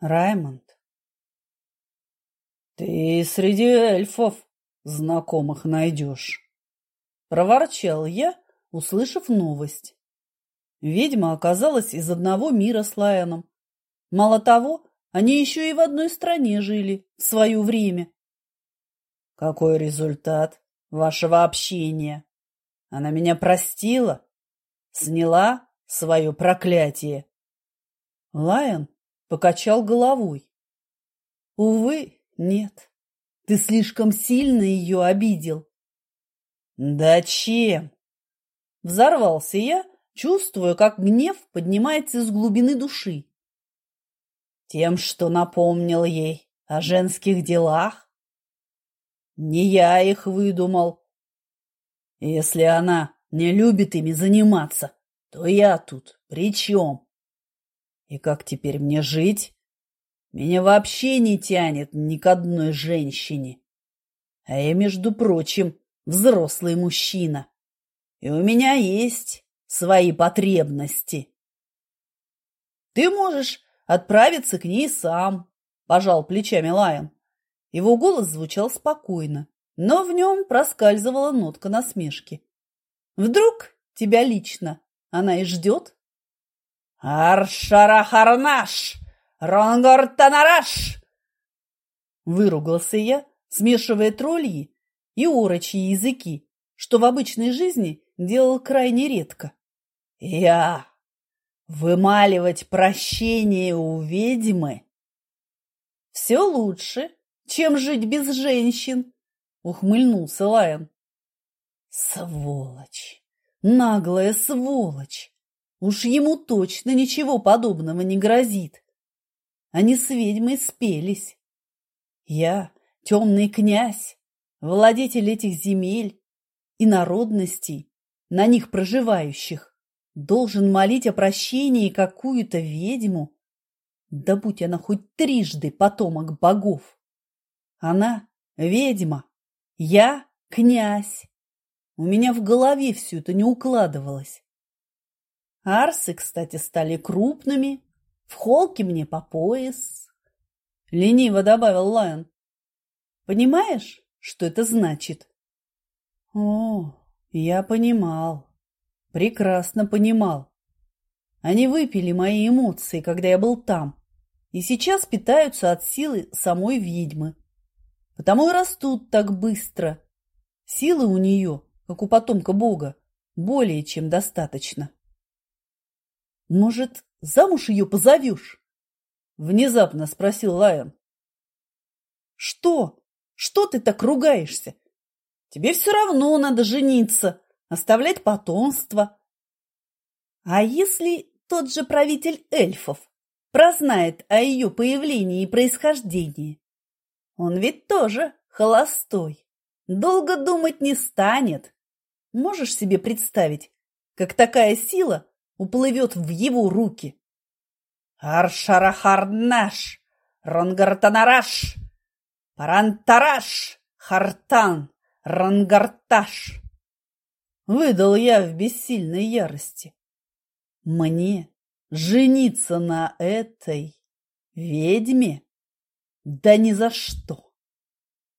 Раймонд. Ты среди эльфов знакомых найдешь. Проворчал я, услышав новость. Ведьма оказалась из одного мира с Лайоном. Мало того, они еще и в одной стране жили в свое время. Какой результат вашего общения? Она меня простила, сняла свое проклятие. Лайон покачал головой. Увы, нет. Ты слишком сильно ее обидел. Да чем? Взорвался я, чувствуя, как гнев поднимается из глубины души. Тем, что напомнил ей о женских делах? Не я их выдумал. Если она не любит ими заниматься, то я тут при чем? И как теперь мне жить? Меня вообще не тянет ни к одной женщине. А я, между прочим, взрослый мужчина. И у меня есть свои потребности. Ты можешь отправиться к ней сам, пожал плечами Лайон. Его голос звучал спокойно, но в нем проскальзывала нотка насмешки. Вдруг тебя лично она и ждет? Аршарахарнаш! Ронгортанараш! Выругался я, смешивая тролльи и орочьи языки, что в обычной жизни делал крайне редко. Я вымаливать прощение у ведьмы все лучше, чем жить без женщин, ухмыльнулся Лайон. Сволочь! Наглая сволочь! Уж ему точно ничего подобного не грозит. Они с ведьмой спелись. Я, темный князь, владетель этих земель и народностей, на них проживающих, должен молить о прощении какую-то ведьму, да будь она хоть трижды потомок богов. Она ведьма, я князь. У меня в голове все это не укладывалось. Арсы, кстати, стали крупными, в холке мне по пояс. Лениво добавил Лайон. Понимаешь, что это значит? О, я понимал. Прекрасно понимал. Они выпили мои эмоции, когда я был там, и сейчас питаются от силы самой ведьмы. Потому и растут так быстро. Силы у нее, как у потомка Бога, более чем достаточно. Может, замуж ее позовешь? Внезапно спросил Лайон. Что? Что ты так ругаешься? Тебе все равно надо жениться, оставлять потомство. А если тот же правитель эльфов прознает о ее появлении и происхождении? Он ведь тоже холостой. Долго думать не станет. Можешь себе представить, как такая сила уплывет в его руки. Аршарахарнаш, Ронгартанараш, Парантараш, Хартан, Рангарташ. Выдал я в бессильной ярости. Мне жениться на этой ведьме? Да ни за что!